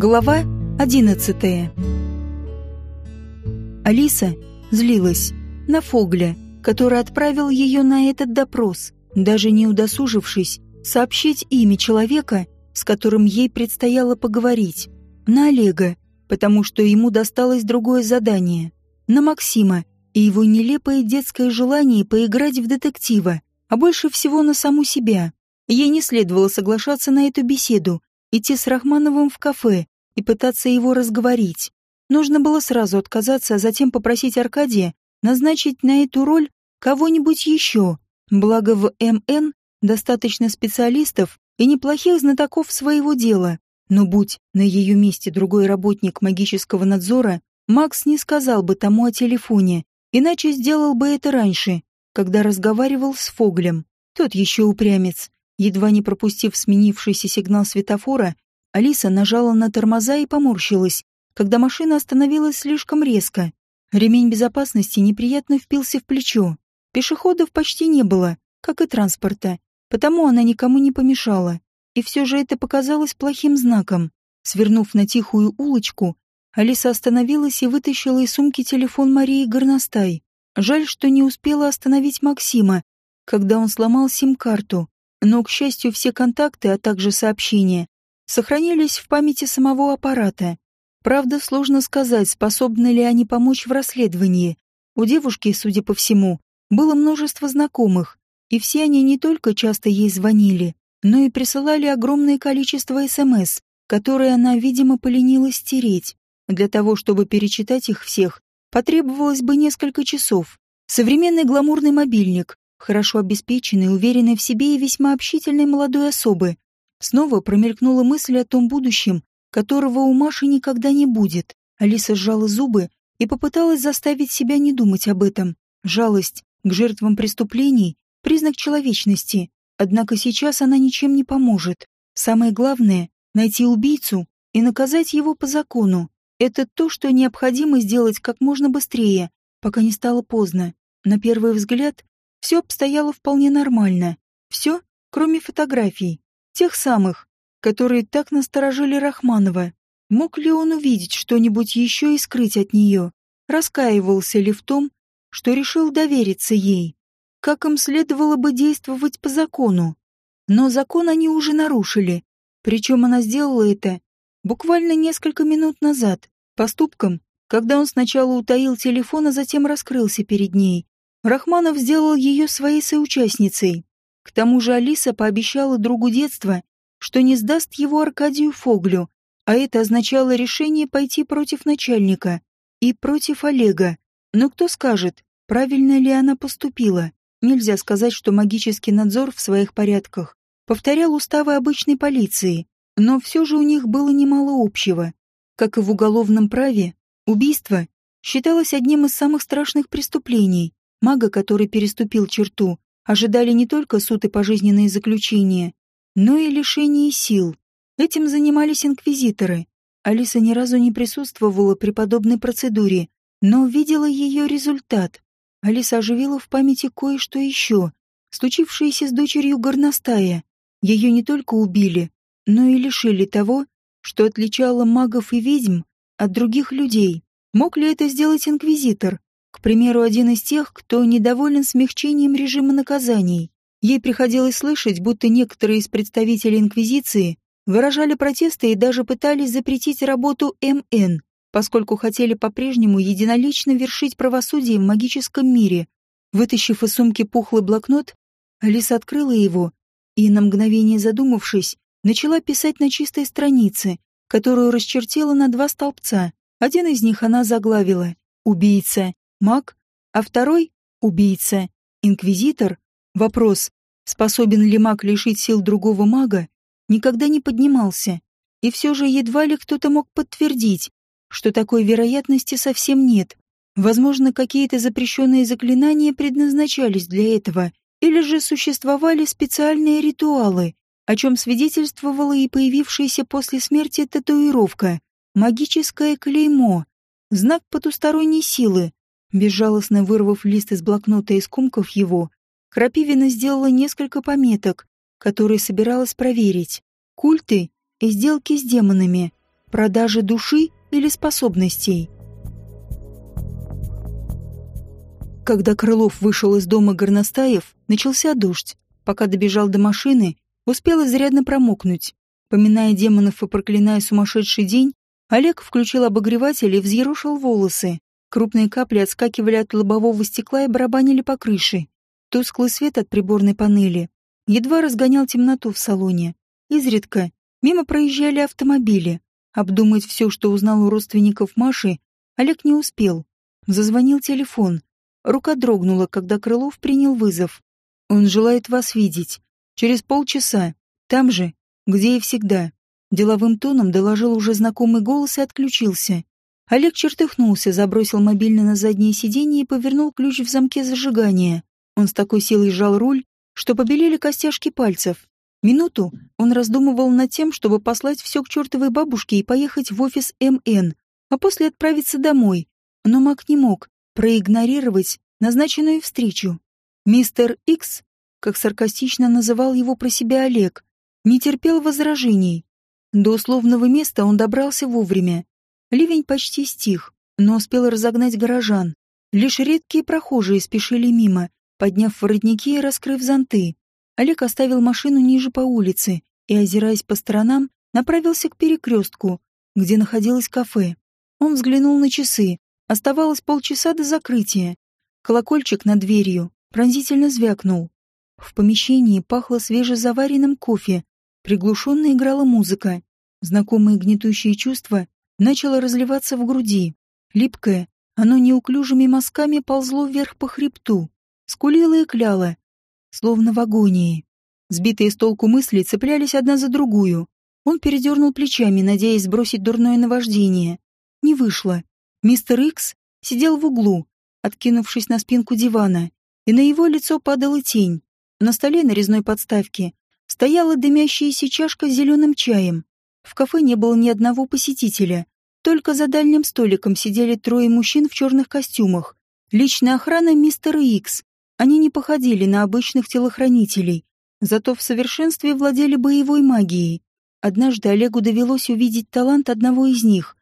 Глава одиннадцатая. Алиса злилась на Фогля, который отправил ее на этот допрос, даже не удосужившись сообщить имя человека, с которым ей предстояло поговорить, на Олега, потому что ему досталось другое задание, на Максима и его нелепое детское желание поиграть в детектива, а больше всего на саму себя. Ей не следовало соглашаться на эту беседу, идти с Рахмановым в кафе и пытаться его разговорить. Нужно было сразу отказаться, а затем попросить Аркадия назначить на эту роль кого-нибудь еще. Благо в МН достаточно специалистов и неплохих знатоков своего дела. Но будь на ее месте другой работник магического надзора, Макс не сказал бы тому о телефоне, иначе сделал бы это раньше, когда разговаривал с Фоглем. Тот еще упрямец. Едва не пропустив сменившийся сигнал светофора, Алиса нажала на тормоза и поморщилась, когда машина остановилась слишком резко. Ремень безопасности неприятно впился в плечо. Пешеходов почти не было, как и транспорта, потому она никому не помешала. И все же это показалось плохим знаком. Свернув на тихую улочку, Алиса остановилась и вытащила из сумки телефон Марии Горностай. Жаль, что не успела остановить Максима, когда он сломал сим-карту. Но, к счастью, все контакты, а также сообщения, сохранились в памяти самого аппарата. Правда, сложно сказать, способны ли они помочь в расследовании. У девушки, судя по всему, было множество знакомых, и все они не только часто ей звонили, но и присылали огромное количество СМС, которые она, видимо, поленилась стереть. Для того, чтобы перечитать их всех, потребовалось бы несколько часов. Современный гламурный мобильник, хорошо обеспеченный, уверенный в себе и весьма общительной молодой особы. Снова промелькнула мысль о том будущем, которого у Маши никогда не будет. Алиса сжала зубы и попыталась заставить себя не думать об этом. Жалость к жертвам преступлений — признак человечности. Однако сейчас она ничем не поможет. Самое главное — найти убийцу и наказать его по закону. Это то, что необходимо сделать как можно быстрее, пока не стало поздно. На первый взгляд, все обстояло вполне нормально. Все, кроме фотографий. Тех самых, которые так насторожили Рахманова. Мог ли он увидеть что-нибудь еще и скрыть от нее? Раскаивался ли в том, что решил довериться ей? Как им следовало бы действовать по закону? Но закон они уже нарушили. Причем она сделала это буквально несколько минут назад, поступком, когда он сначала утаил телефон, а затем раскрылся перед ней. Рахманов сделал ее своей соучастницей. К тому же Алиса пообещала другу детства, что не сдаст его Аркадию Фоглю, а это означало решение пойти против начальника и против Олега. Но кто скажет, правильно ли она поступила? Нельзя сказать, что магический надзор в своих порядках повторял уставы обычной полиции, но все же у них было немало общего. Как и в уголовном праве, убийство считалось одним из самых страшных преступлений. Мага, который переступил черту, ожидали не только суд и пожизненные заключения, но и лишение сил. Этим занимались инквизиторы. Алиса ни разу не присутствовала при подобной процедуре, но видела ее результат. Алиса оживила в памяти кое-что еще, случившееся с дочерью горностая. Ее не только убили, но и лишили того, что отличало магов и ведьм от других людей. Мог ли это сделать инквизитор? К примеру, один из тех, кто недоволен смягчением режима наказаний. Ей приходилось слышать, будто некоторые из представителей Инквизиции выражали протесты и даже пытались запретить работу МН, поскольку хотели по-прежнему единолично вершить правосудие в магическом мире. Вытащив из сумки пухлый блокнот, Алиса открыла его и, на мгновение задумавшись, начала писать на чистой странице, которую расчертила на два столбца. Один из них она заглавила «Убийца», маг, а второй — убийца, инквизитор. Вопрос, способен ли маг лишить сил другого мага, никогда не поднимался. И все же едва ли кто-то мог подтвердить, что такой вероятности совсем нет. Возможно, какие-то запрещенные заклинания предназначались для этого, или же существовали специальные ритуалы, о чем свидетельствовала и появившаяся после смерти татуировка, магическое клеймо, знак потусторонней силы, Безжалостно вырвав лист из блокнота и скомкав его, Крапивина сделала несколько пометок, которые собиралась проверить. Культы и сделки с демонами. Продажа души или способностей? Когда Крылов вышел из дома горностаев, начался дождь. Пока добежал до машины, успел изрядно промокнуть. Поминая демонов и проклиная сумасшедший день, Олег включил обогреватель и взъерушил волосы. Крупные капли отскакивали от лобового стекла и барабанили по крыше. Тусклый свет от приборной панели едва разгонял темноту в салоне. Изредка мимо проезжали автомобили. Обдумать все, что узнал у родственников Маши, Олег не успел. Зазвонил телефон. Рука дрогнула, когда Крылов принял вызов. «Он желает вас видеть. Через полчаса. Там же, где и всегда». Деловым тоном доложил уже знакомый голос и отключился. Олег чертыхнулся, забросил мобильный на заднее сиденье и повернул ключ в замке зажигания. Он с такой силой сжал руль, что побелели костяшки пальцев. Минуту он раздумывал над тем, чтобы послать все к чертовой бабушке и поехать в офис МН, а после отправиться домой. Но Мак не мог проигнорировать назначенную встречу. Мистер Икс, как саркастично называл его про себя Олег, не терпел возражений. До условного места он добрался вовремя. Ливень почти стих, но успел разогнать горожан. Лишь редкие прохожие спешили мимо, подняв воротники и раскрыв зонты. Олег оставил машину ниже по улице и, озираясь по сторонам, направился к перекрестку, где находилось кафе. Он взглянул на часы. Оставалось полчаса до закрытия. Колокольчик над дверью пронзительно звякнул. В помещении пахло свежезаваренным кофе, приглушенно играла музыка. Знакомое гнетущее чувство начало разливаться в груди. Липкое, оно неуклюжими мазками ползло вверх по хребту, скулило и кляло, словно в агонии. Сбитые с толку мысли цеплялись одна за другую. Он передернул плечами, надеясь сбросить дурное наваждение. Не вышло. Мистер Икс сидел в углу, откинувшись на спинку дивана, и на его лицо падала тень. На столе на резной подставке стояла дымящаяся чашка с зеленым чаем. В кафе не было ни одного посетителя. Только за дальним столиком сидели трое мужчин в черных костюмах. Личная охрана мистера Икс. Они не походили на обычных телохранителей, зато в совершенстве владели боевой магией. Однажды Олегу довелось увидеть талант одного из них.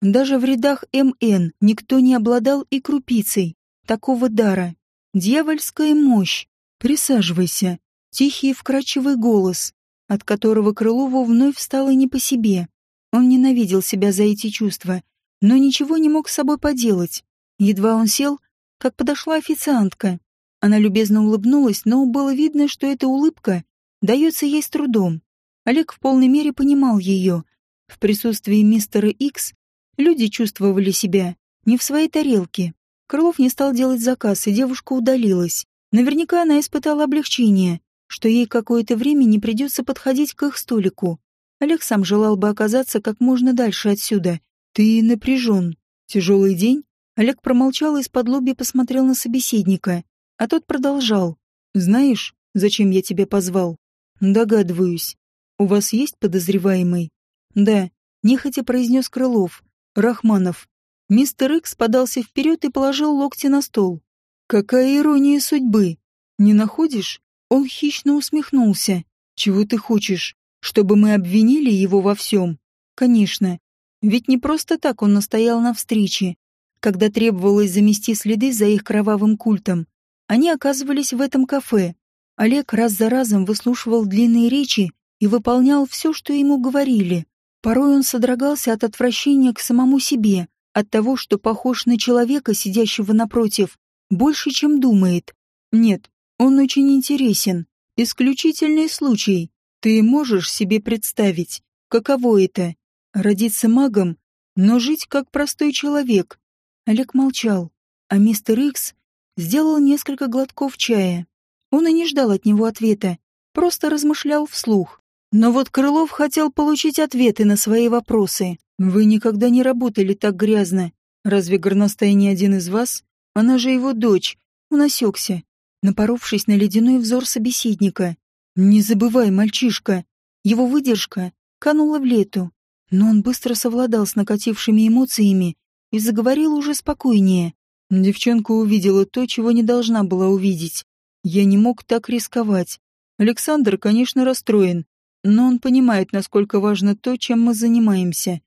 Даже в рядах МН никто не обладал и крупицей такого дара. Дьявольская мощь. Присаживайся. Тихий вкрадчивый голос от которого Крылову вновь стало не по себе. Он ненавидел себя за эти чувства, но ничего не мог с собой поделать. Едва он сел, как подошла официантка. Она любезно улыбнулась, но было видно, что эта улыбка дается ей с трудом. Олег в полной мере понимал ее. В присутствии мистера Икс люди чувствовали себя не в своей тарелке. Крылов не стал делать заказ, и девушка удалилась. Наверняка она испытала облегчение, что ей какое-то время не придется подходить к их столику. Олег сам желал бы оказаться как можно дальше отсюда. Ты напряжен. Тяжелый день? Олег промолчал и из-под посмотрел на собеседника. А тот продолжал. Знаешь, зачем я тебя позвал? Догадываюсь. У вас есть подозреваемый? Да, нехотя произнес Крылов. Рахманов. Мистер Икс подался вперед и положил локти на стол. Какая ирония судьбы. Не находишь? Он хищно усмехнулся. «Чего ты хочешь? Чтобы мы обвинили его во всем?» «Конечно. Ведь не просто так он настоял на встрече. Когда требовалось замести следы за их кровавым культом, они оказывались в этом кафе. Олег раз за разом выслушивал длинные речи и выполнял все, что ему говорили. Порой он содрогался от отвращения к самому себе, от того, что похож на человека, сидящего напротив, больше, чем думает. Нет, он очень интересен. Исключительный случай. Ты можешь себе представить, каково это — родиться магом, но жить как простой человек? Олег молчал, а мистер Икс сделал несколько глотков чая. Он и не ждал от него ответа, просто размышлял вслух. Но вот Крылов хотел получить ответы на свои вопросы. «Вы никогда не работали так грязно. Разве горностай не один из вас? Она же его дочь». Он осекся напоровшись на ледяной взор собеседника. «Не забывай, мальчишка!» Его выдержка канула в лету, но он быстро совладал с накатившими эмоциями и заговорил уже спокойнее. Девчонка увидела то, чего не должна была увидеть. Я не мог так рисковать. Александр, конечно, расстроен, но он понимает, насколько важно то, чем мы занимаемся.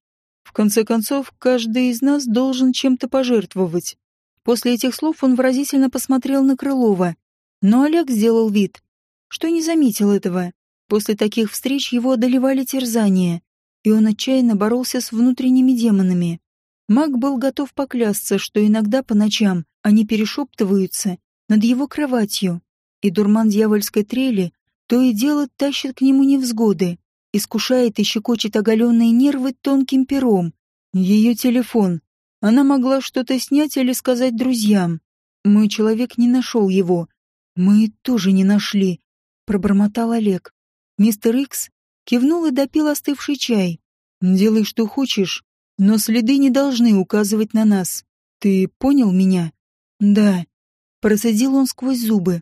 В конце концов, каждый из нас должен чем-то пожертвовать. После этих слов он выразительно посмотрел на Крылова, но Олег сделал вид, что не заметил этого. После таких встреч его одолевали терзания, и он отчаянно боролся с внутренними демонами. Маг был готов поклясться, что иногда по ночам они перешептываются над его кроватью, и дурман дьявольской трели то и дело тащит к нему невзгоды, искушает и щекочет оголенные нервы тонким пером. Ее телефон. Она могла что-то снять или сказать друзьям. Мой человек не нашел его. Мы тоже не нашли, пробормотал Олег. Мистер Икс кивнул и допил остывший чай. Делай, что хочешь, но следы не должны указывать на нас. Ты понял меня? Да. Процедил он сквозь зубы.